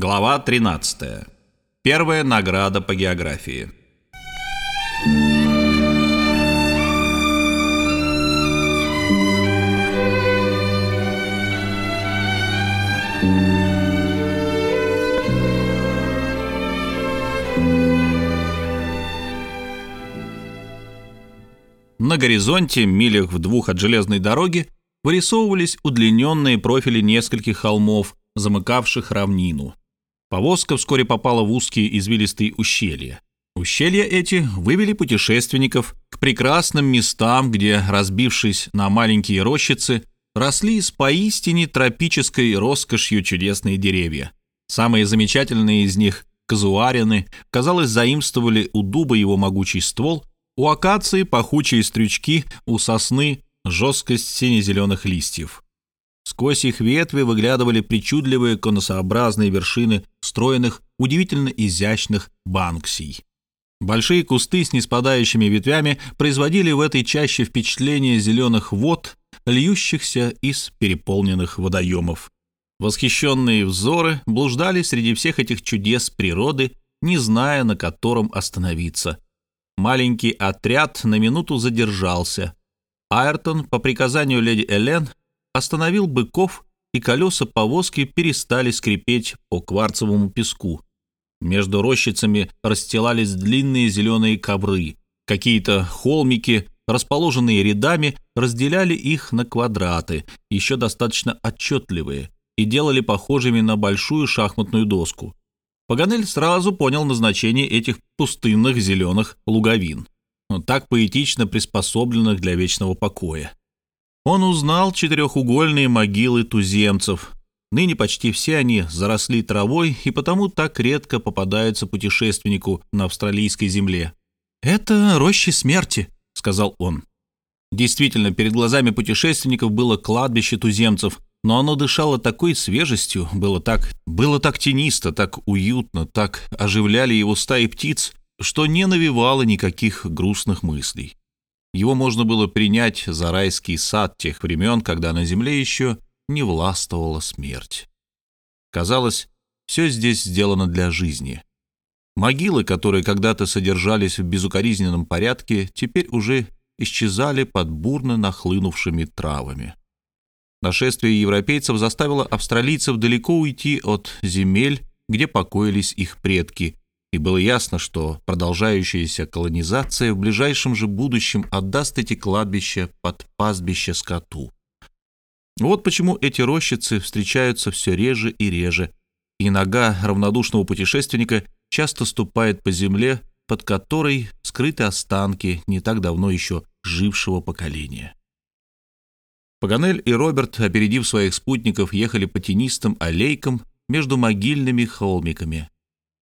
Глава 13. Первая награда по географии. На горизонте, милях в двух от железной дороги, вырисовывались удлиненные профили нескольких холмов, замыкавших равнину. Повозка вскоре попала в узкие извилистые ущелья. Ущелья эти вывели путешественников к прекрасным местам, где, разбившись на маленькие рощицы, росли с поистине тропической роскошью чудесные деревья. Самые замечательные из них, казуарины, казалось, заимствовали у дуба его могучий ствол, у акации пахучие стрючки, у сосны жесткость сине-зеленых листьев. Сквозь их ветви выглядывали причудливые конусообразные вершины стройных, удивительно изящных банксий. Большие кусты с неспадающими ветвями производили в этой чаще впечатление зеленых вод, льющихся из переполненных водоемов. Восхищенные взоры блуждали среди всех этих чудес природы, не зная, на котором остановиться. Маленький отряд на минуту задержался. Айртон по приказанию леди Элен остановил быков, и колеса повозки перестали скрипеть по кварцевому песку. Между рощицами расстилались длинные зеленые ковры. Какие-то холмики, расположенные рядами, разделяли их на квадраты, еще достаточно отчетливые, и делали похожими на большую шахматную доску. Паганель сразу понял назначение этих пустынных зеленых луговин, так поэтично приспособленных для вечного покоя. Он узнал четырехугольные могилы туземцев. Ныне почти все они заросли травой и потому так редко попадаются путешественнику на австралийской земле. «Это рощи смерти», — сказал он. Действительно, перед глазами путешественников было кладбище туземцев, но оно дышало такой свежестью, было так, было так тенисто, так уютно, так оживляли его стаи птиц, что не навевало никаких грустных мыслей. Его можно было принять за райский сад тех времен, когда на земле еще не властвовала смерть. Казалось, все здесь сделано для жизни. Могилы, которые когда-то содержались в безукоризненном порядке, теперь уже исчезали под бурно нахлынувшими травами. Нашествие европейцев заставило австралийцев далеко уйти от земель, где покоились их предки, и было ясно, что продолжающаяся колонизация в ближайшем же будущем отдаст эти кладбища под пастбище скоту. Вот почему эти рощицы встречаются все реже и реже, и нога равнодушного путешественника часто ступает по земле, под которой скрыты останки не так давно еще жившего поколения. Паганель и Роберт, опередив своих спутников, ехали по тенистым аллейкам между могильными холмиками –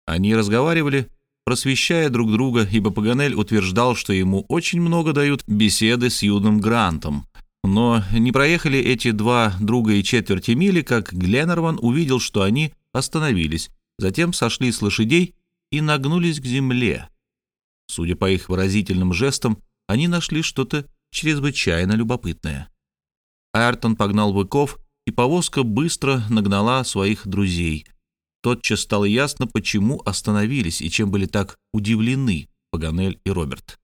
они разговаривали, просвещая друг друга, ибо Паганель утверждал, что ему очень много дают беседы с юным Грантом. Но не проехали эти два друга и четверти мили, как Гленнерван увидел, что они остановились, затем сошли с лошадей и нагнулись к земле. Судя по их выразительным жестам, они нашли что-то чрезвычайно любопытное. Айртон погнал быков, и повозка быстро нагнала своих друзей. Тотчас стало ясно, почему остановились и чем были так удивлены Паганель и Роберт.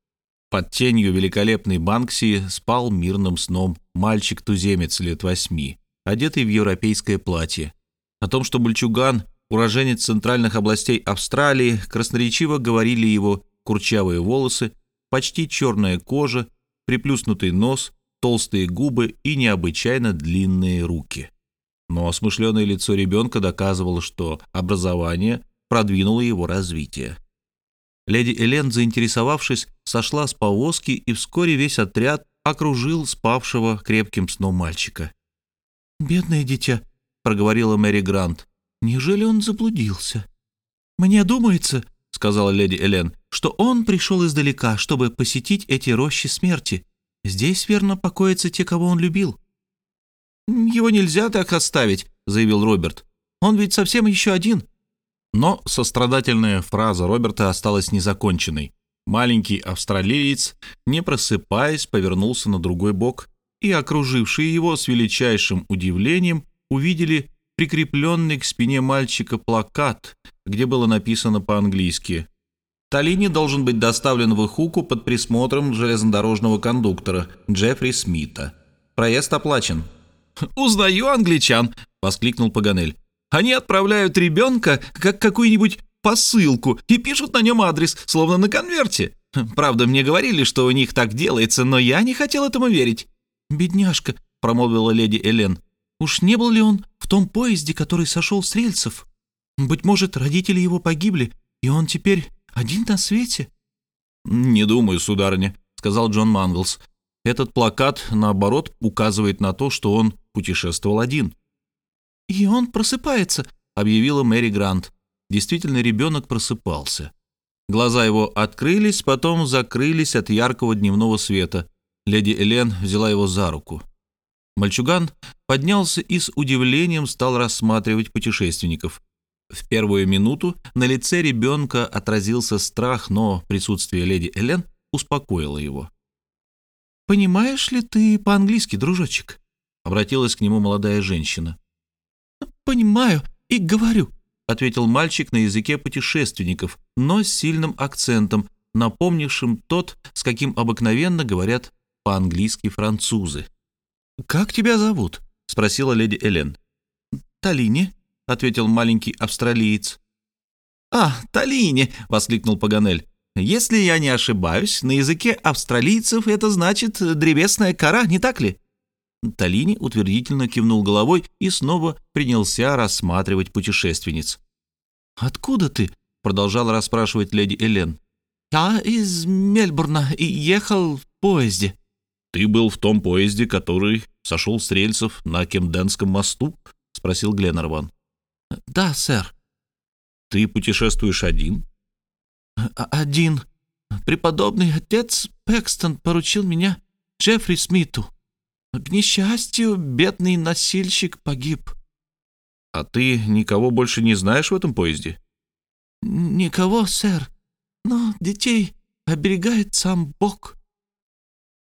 Под тенью великолепной Банксии спал мирным сном мальчик-туземец лет восьми, одетый в европейское платье. О том, что мальчуган, уроженец центральных областей Австралии, красноречиво говорили его курчавые волосы, почти черная кожа, приплюснутый нос, толстые губы и необычайно длинные руки. Но осмышленное лицо ребенка доказывало, что образование продвинуло его развитие. Леди Элен, заинтересовавшись, сошла с повозки, и вскоре весь отряд окружил спавшего крепким сном мальчика. «Бедное дитя», — проговорила Мэри Грант, — «неужели он заблудился?» «Мне думается», — сказала леди Элен, — «что он пришел издалека, чтобы посетить эти рощи смерти. Здесь, верно, покоятся те, кого он любил». «Его нельзя так оставить», — заявил Роберт. «Он ведь совсем еще один». Но сострадательная фраза Роберта осталась незаконченной. Маленький австралиец, не просыпаясь, повернулся на другой бок, и окружившие его с величайшим удивлением увидели прикрепленный к спине мальчика плакат, где было написано по-английски «Талини должен быть доставлен в Ихуку под присмотром железнодорожного кондуктора Джеффри Смита. Проезд оплачен». «Узнаю англичан!» — воскликнул Паганель. «Они отправляют ребенка как какую-нибудь посылку и пишут на нем адрес, словно на конверте. Правда, мне говорили, что у них так делается, но я не хотел этому верить». «Бедняжка», — промолвила леди Элен. «Уж не был ли он в том поезде, который сошел с рельсов? Быть может, родители его погибли, и он теперь один на свете?» «Не думаю, сударыня», — сказал Джон Манглс. «Этот плакат, наоборот, указывает на то, что он путешествовал один». «И он просыпается», — объявила Мэри Грант. Действительно, ребенок просыпался. Глаза его открылись, потом закрылись от яркого дневного света. Леди Элен взяла его за руку. Мальчуган поднялся и с удивлением стал рассматривать путешественников. В первую минуту на лице ребенка отразился страх, но присутствие леди Элен успокоило его. «Понимаешь ли ты по-английски, дружочек?» — обратилась к нему молодая женщина. «Понимаю и говорю», ответил мальчик на языке путешественников, но с сильным акцентом, напомнившим тот, с каким обыкновенно говорят по-английски французы. «Как тебя зовут?» — спросила леди Элен. «Талини», — ответил маленький австралиец. «А, Талини!» — воскликнул Паганель. «Если я не ошибаюсь, на языке австралийцев это значит древесная кора, не так ли?» Талини утвердительно кивнул головой и снова принялся рассматривать путешественниц. «Откуда ты?» — продолжала расспрашивать леди Элен. «Я из Мельбурна и ехал в поезде». «Ты был в том поезде, который сошел с рельсов на Кемденском мосту?» — спросил Гленнерван. «Да, сэр». «Ты путешествуешь один?» «Один. Преподобный отец Пэкстон поручил меня Джеффри Смиту». К несчастью, бедный носильщик погиб. А ты никого больше не знаешь в этом поезде? Никого, сэр. Но детей оберегает сам Бог.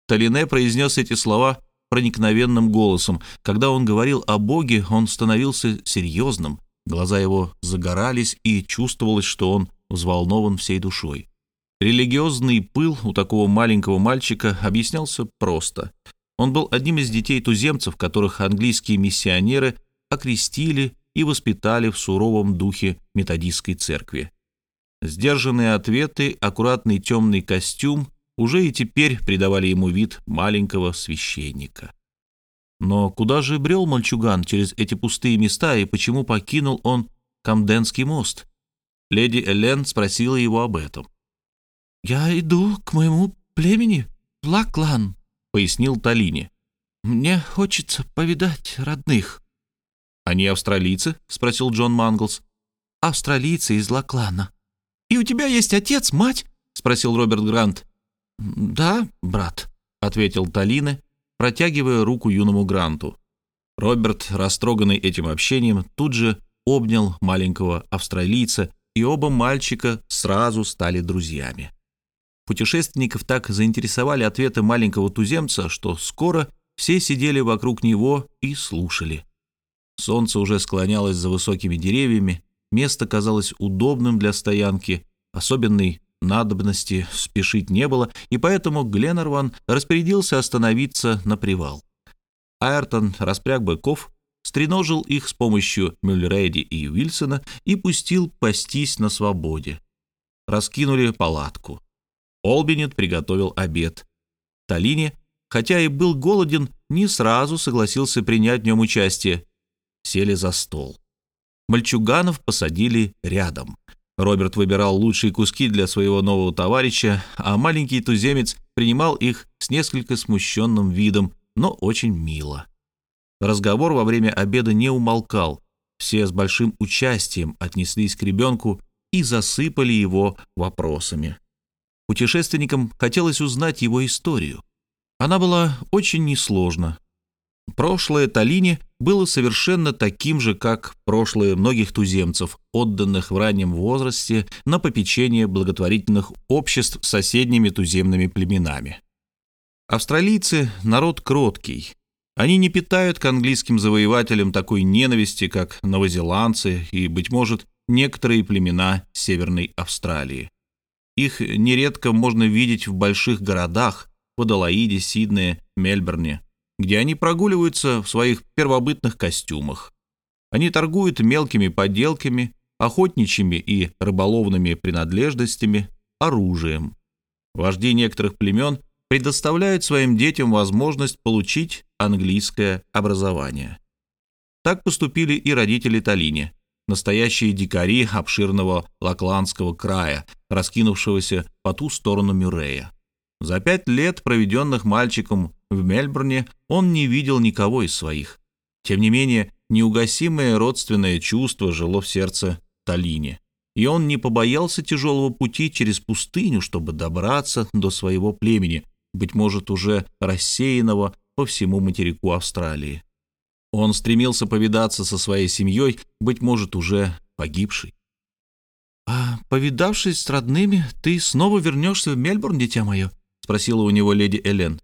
Толине произнес эти слова проникновенным голосом. Когда он говорил о Боге, он становился серьезным. Глаза его загорались, и чувствовалось, что он взволнован всей душой. Религиозный пыл у такого маленького мальчика объяснялся просто. Он был одним из детей туземцев, которых английские миссионеры окрестили и воспитали в суровом духе методистской церкви. Сдержанные ответы, аккуратный темный костюм уже и теперь придавали ему вид маленького священника. Но куда же брел мальчуган через эти пустые места и почему покинул он Камденский мост? Леди Элен спросила его об этом. «Я иду к моему племени, Лаклан», пояснил Талини. «Мне хочется повидать родных». «Они австралийцы?» — спросил Джон Манглс. «Австралийцы из Лаклана». «И у тебя есть отец, мать?» — спросил Роберт Грант. «Да, брат», — ответил Талине, протягивая руку юному Гранту. Роберт, растроганный этим общением, тут же обнял маленького австралийца, и оба мальчика сразу стали друзьями. Путешественников так заинтересовали ответы маленького туземца, что скоро все сидели вокруг него и слушали. Солнце уже склонялось за высокими деревьями, место казалось удобным для стоянки, особенной надобности спешить не было, и поэтому Гленнерван распорядился остановиться на привал. Айртон распряг быков, стреножил их с помощью Мюллерейди и Уильсона и пустил пастись на свободе. Раскинули палатку. Олбинет приготовил обед. Талини, хотя и был голоден, не сразу согласился принять в нем участие. Сели за стол. Мальчуганов посадили рядом. Роберт выбирал лучшие куски для своего нового товарища, а маленький туземец принимал их с несколько смущенным видом, но очень мило. Разговор во время обеда не умолкал. Все с большим участием отнеслись к ребенку и засыпали его вопросами. Путешественникам хотелось узнать его историю. Она была очень несложна. Прошлое Талини было совершенно таким же, как прошлое многих туземцев, отданных в раннем возрасте на попечение благотворительных обществ с соседними туземными племенами. Австралийцы – народ кроткий. Они не питают к английским завоевателям такой ненависти, как новозеландцы и, быть может, некоторые племена Северной Австралии. Их нередко можно видеть в больших городах, в Адалаиде, Сиднее, Мельбурне, где они прогуливаются в своих первобытных костюмах. Они торгуют мелкими поделками, охотничьими и рыболовными принадлежностями, оружием. Вожди некоторых племен предоставляют своим детям возможность получить английское образование. Так поступили и родители Талини, настоящие дикари обширного Лакландского края, раскинувшегося по ту сторону Мюррея. За пять лет, проведенных мальчиком в Мельбурне, он не видел никого из своих. Тем не менее, неугасимое родственное чувство жило в сердце Талини, и он не побоялся тяжелого пути через пустыню, чтобы добраться до своего племени, быть может, уже рассеянного по всему материку Австралии. Он стремился повидаться со своей семьей, быть может, уже погибшей. «А повидавшись с родными, ты снова вернешься в Мельбурн, дитя мое?» — спросила у него леди Элен.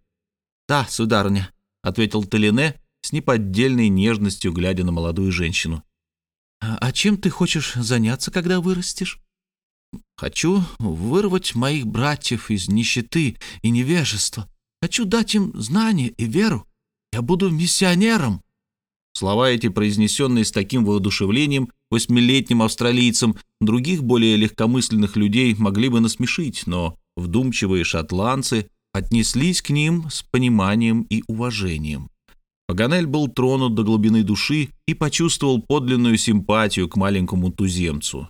«Да, сударыня», — ответил Толине с неподдельной нежностью, глядя на молодую женщину. «А, «А чем ты хочешь заняться, когда вырастешь?» «Хочу вырвать моих братьев из нищеты и невежества. Хочу дать им знания и веру. Я буду миссионером». Слова эти, произнесенные с таким воодушевлением восьмилетним австралийцем, других более легкомысленных людей могли бы насмешить, но вдумчивые шотландцы отнеслись к ним с пониманием и уважением. Паганель был тронут до глубины души и почувствовал подлинную симпатию к маленькому туземцу.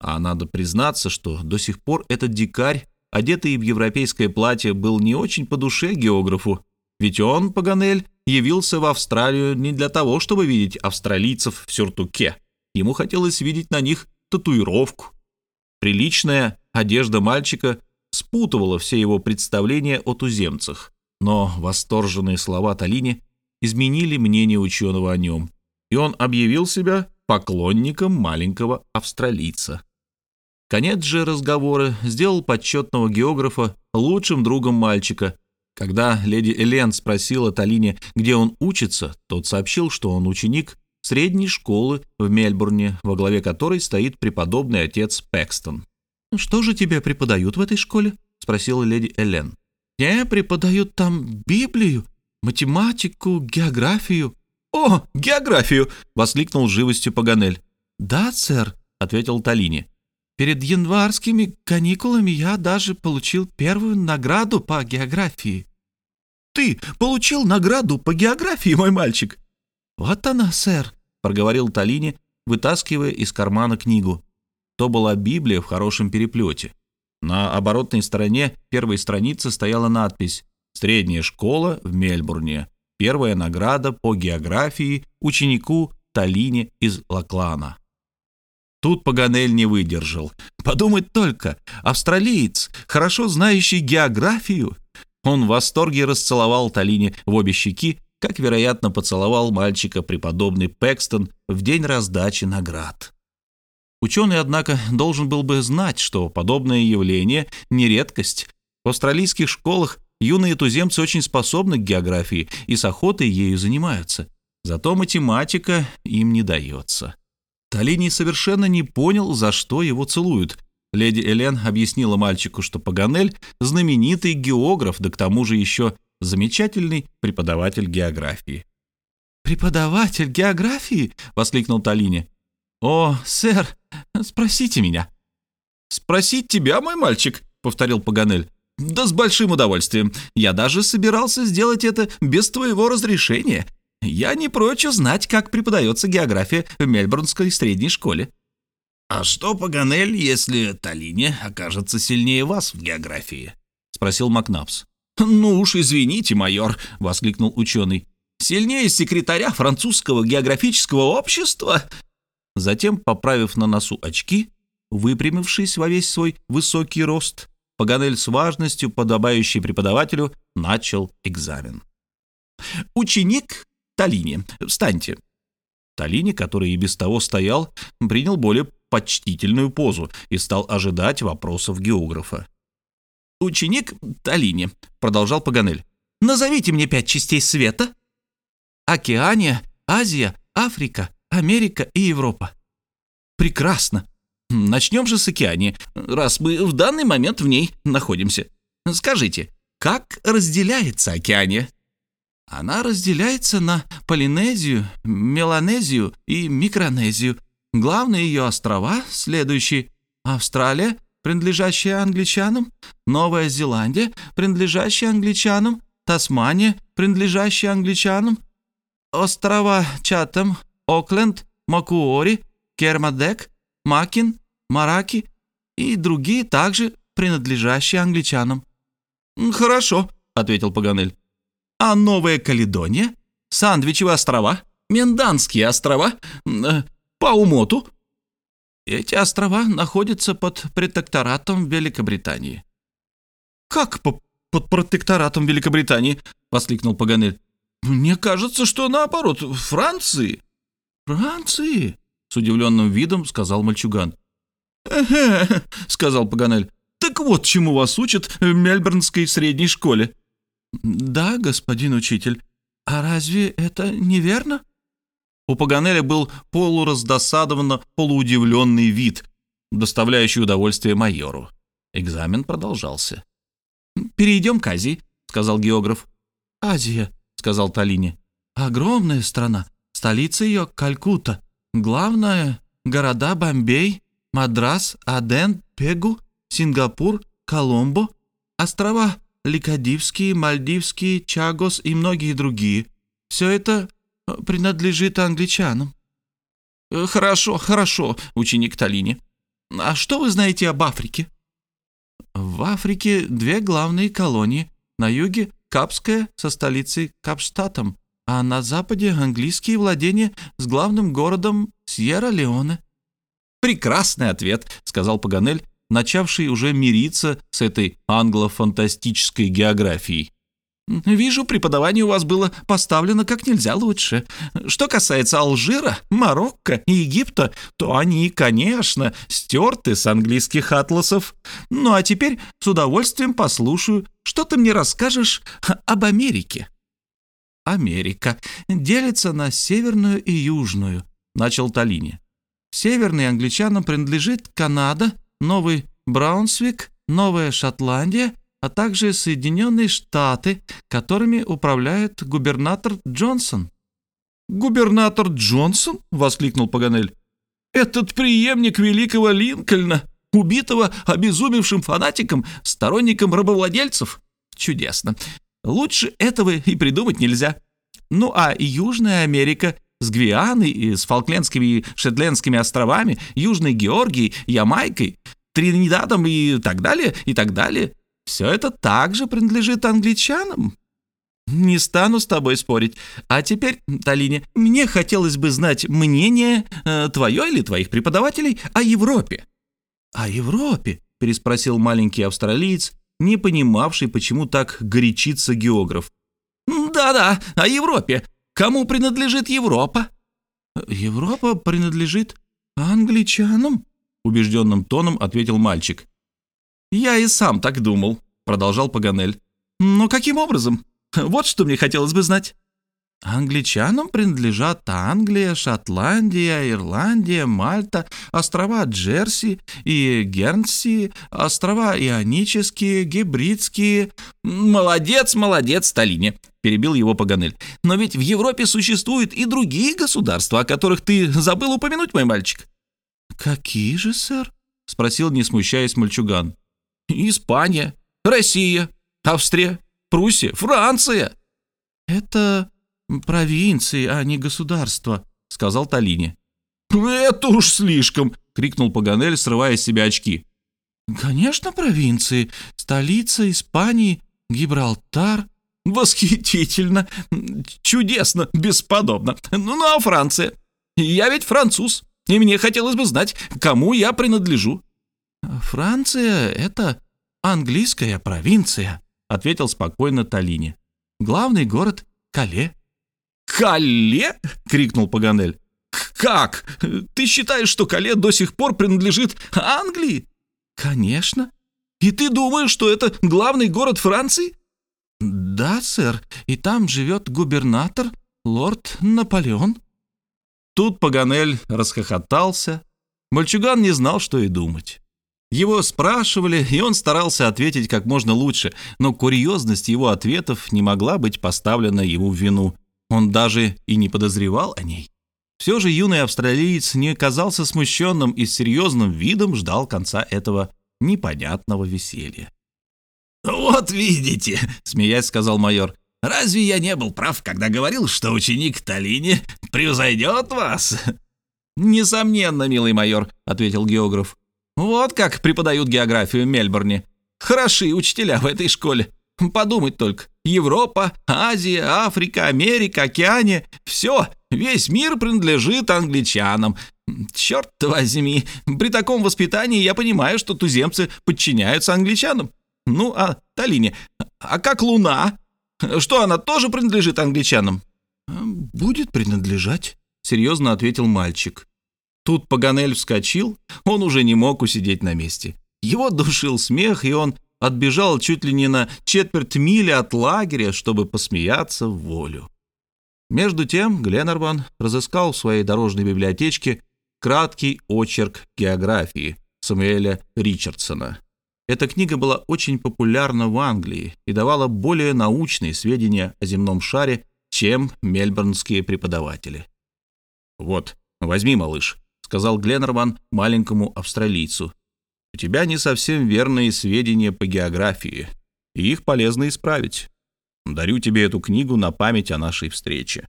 А надо признаться, что до сих пор этот дикарь, одетый в европейское платье, был не очень по душе географу, ведь он, Паганель, явился в Австралию не для того, чтобы видеть австралийцев в сюртуке. Ему хотелось видеть на них татуировку. Приличная одежда мальчика спутывала все его представления о туземцах, но восторженные слова Талини изменили мнение ученого о нем, и он объявил себя поклонником маленького австралийца. Конец же разговора сделал почетного географа лучшим другом мальчика. Когда леди Элен спросила Талине, где он учится, тот сообщил, что он ученик средней школы в Мельбурне, во главе которой стоит преподобный отец Пэкстон. «Что же тебе преподают в этой школе?» — спросила леди Элен. «Мне преподают там Библию, математику, географию». «О, географию!» — воскликнул живостью Паганель. «Да, сэр», — ответил Талини. «Перед январскими каникулами я даже получил первую награду по географии». «Ты получил награду по географии, мой мальчик?» «Вот она, сэр», — проговорил Талини, вытаскивая из кармана книгу. То была Библия в хорошем переплете. На оборотной стороне первой страницы стояла надпись «Средняя школа в Мельбурне. Первая награда по географии ученику Талине из Лаклана». Тут Паганель не выдержал. Подумать только, австралиец, хорошо знающий географию. Он в восторге расцеловал Талине в обе щеки как, вероятно, поцеловал мальчика преподобный Пэкстон в день раздачи наград. Ученый, однако, должен был бы знать, что подобное явление не редкость. В австралийских школах юные туземцы очень способны к географии и с охотой ею занимаются. Зато математика им не дается. Талини совершенно не понял, за что его целуют. Леди Элен объяснила мальчику, что Паганель – знаменитый географ, да к тому же еще замечательный преподаватель географии. «Преподаватель географии?» — воскликнул Талини. «О, сэр, спросите меня». «Спросить тебя, мой мальчик?» — повторил Паганель. «Да с большим удовольствием. Я даже собирался сделать это без твоего разрешения. Я не прочь узнать, как преподается география в Мельбурнской средней школе». «А что, Паганель, если Талини окажется сильнее вас в географии?» — спросил Макнапс. «Ну уж извините, майор», — воскликнул ученый. «Сильнее секретаря французского географического общества?» Затем, поправив на носу очки, выпрямившись во весь свой высокий рост, Паганель с важностью, подобающей преподавателю, начал экзамен. «Ученик Талини, встаньте!» Талини, который и без того стоял, принял более почтительную позу и стал ожидать вопросов географа. «Ученик Талини», — продолжал Паганель. «Назовите мне пять частей света». Океания, Азия, Африка, Америка и Европа. Прекрасно. Начнем же с Океании, раз мы в данный момент в ней находимся. Скажите, как разделяется Океания? Она разделяется на Полинезию, Меланезию и Микронезию. Главные ее острова следующие. Австралия, принадлежащая англичанам, Новая Зеландия, принадлежащая англичанам, Тасмания, принадлежащая англичанам, острова Чатам, Окленд, Макуори, Кермадек, Макин, Мараки и другие также принадлежащие англичанам. «Хорошо», — ответил Паганель. «А Новая Каледония? Сандвичевые острова? Менданские острова? Э, Паумоту?» Эти острова находятся под протекторатом Великобритании. «Как по под протекторатом Великобритании?» — воскликнул Паганель. «Мне кажется, что наоборот, Франции». «Франции?» — с удивленным видом сказал мальчуган. «Эхе», — сказал Паганель. «Так вот, чему вас учат в Мельбурнской средней школе». «Да, господин учитель. А разве это неверно?» У Паганеля был полураздосадованно полуудивленный вид, доставляющий удовольствие майору. Экзамен продолжался. «Перейдем к Азии», — сказал географ. «Азия», — сказал Талини. «Огромная страна. Столица ее — Калькутта. Главное — города Бомбей, Мадрас, Аден, Пегу, Сингапур, Коломбо, острова Ликадивские, Мальдивские, Чагос и многие другие. Все это э, принадлежит англичанам». Э, «Хорошо, хорошо, ученик Талини. А что вы знаете об Африке?» В Африке две главные колонии. На юге – Капская со столицей Капштатом, а на западе – английские владения с главным городом Сьерра-Леоне. «Прекрасный ответ», — сказал Паганель, начавший уже мириться с этой англо-фантастической географией. Вижу, преподавание у вас было поставлено как нельзя лучше. Что касается Алжира, Марокко и Египта, то они, конечно, стерты с английских атласов. Ну а теперь с удовольствием послушаю, что ты мне расскажешь об Америке. Америка делится на северную и южную, начал Талини. Северной англичанам принадлежит Канада, Новый Браунсвик, Новая Шотландия а также Соединенные Штаты, которыми управляет губернатор Джонсон». «Губернатор Джонсон?» — воскликнул Паганель. «Этот преемник великого Линкольна, убитого обезумевшим фанатиком, сторонником рабовладельцев? Чудесно. Лучше этого и придумать нельзя. Ну а Южная Америка с Гвианой и с Фолклендскими и Шетлендскими островами, Южной Георгией, Ямайкой, Тринидадом и так далее, и так далее. Все это также принадлежит англичанам. Не стану с тобой спорить. А теперь, Талине, мне хотелось бы знать мнение э, твое или твоих преподавателей о Европе. О Европе? переспросил маленький австралиец, не понимавший, почему так горячится географ. Да-да, о Европе. Кому принадлежит Европа? Европа принадлежит англичанам, убежденным тоном ответил мальчик. «Я и сам так думал», — продолжал Паганель. «Но каким образом? Вот что мне хотелось бы знать». Англичанам принадлежат Англия, Шотландия, Ирландия, Мальта, острова Джерси и Гернси, острова Ионические, Гибридские. «Молодец, молодец, Сталине!» — перебил его Паганель. «Но ведь в Европе существуют и другие государства, о которых ты забыл упомянуть, мой мальчик». «Какие же, сэр?» — спросил, не смущаясь мальчуган. Испания, Россия, Австрия, Пруссия, Франция. Это провинции, а не государства, сказал Талини. Это уж слишком, крикнул Паганель, срывая с себя очки. Конечно, провинции. Столица Испании, Гибралтар. Восхитительно, чудесно, бесподобно. Ну, а Франция? Я ведь француз, и мне хотелось бы знать, кому я принадлежу. «Франция — это английская провинция», — ответил спокойно Талини. «Главный город — Кале». «Кале?» — крикнул Паганель. «Как? Ты считаешь, что Кале до сих пор принадлежит Англии?» «Конечно». «И ты думаешь, что это главный город Франции?» «Да, сэр, и там живет губернатор, лорд Наполеон?» Тут Паганель расхохотался. Мальчуган не знал, что и думать. Его спрашивали, и он старался ответить как можно лучше, но курьезность его ответов не могла быть поставлена ему в вину. Он даже и не подозревал о ней. Все же юный австралиец не казался смущенным и с серьезным видом ждал конца этого непонятного веселья. «Вот видите», — смеясь сказал майор, — «разве я не был прав, когда говорил, что ученик Талини превзойдет вас?» «Несомненно, милый майор», — ответил географ. Вот как преподают географию в Мельбурне. Хороши учителя в этой школе. Подумать только. Европа, Азия, Африка, Америка, Океания — все, весь мир принадлежит англичанам. Черт возьми, при таком воспитании я понимаю, что туземцы подчиняются англичанам. Ну, а Талине, а как Луна? Что, она тоже принадлежит англичанам? «Будет принадлежать», — серьезно ответил мальчик. Тут Паганель вскочил, он уже не мог усидеть на месте. Его душил смех, и он отбежал чуть ли не на четверть мили от лагеря, чтобы посмеяться в волю. Между тем Гленнерван разыскал в своей дорожной библиотечке краткий очерк географии Самуэля Ричардсона. Эта книга была очень популярна в Англии и давала более научные сведения о земном шаре, чем мельбурнские преподаватели. «Вот, возьми, малыш», сказал Гленнерман маленькому австралийцу. «У тебя не совсем верные сведения по географии, и их полезно исправить. Дарю тебе эту книгу на память о нашей встрече».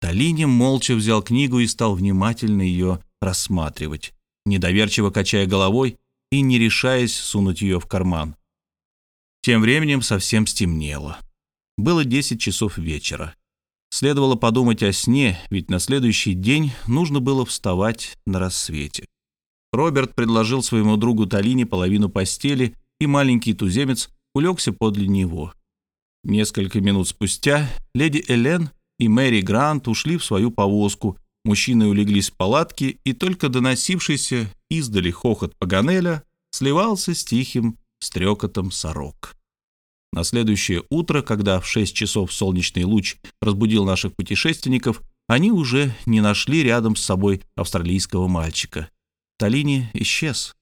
Талини молча взял книгу и стал внимательно ее рассматривать, недоверчиво качая головой и не решаясь сунуть ее в карман. Тем временем совсем стемнело. Было 10 часов вечера. Следовало подумать о сне, ведь на следующий день нужно было вставать на рассвете. Роберт предложил своему другу Талине половину постели, и маленький туземец улегся подле него. Несколько минут спустя леди Элен и Мэри Грант ушли в свою повозку, мужчины улеглись в палатке, и только доносившийся издали хохот Паганеля сливался с тихим стрекотом сорок. На следующее утро, когда в 6 часов солнечный луч разбудил наших путешественников, они уже не нашли рядом с собой австралийского мальчика. Талини исчез.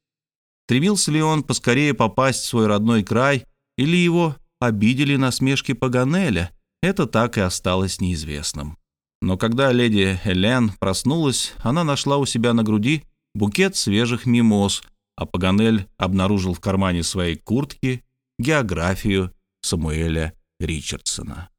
Стремился ли он поскорее попасть в свой родной край, или его обидели насмешки Паганеля, это так и осталось неизвестным. Но когда леди Элен проснулась, она нашла у себя на груди букет свежих мимоз, а Паганель обнаружил в кармане своей куртки географию Самуэля Ричардсона.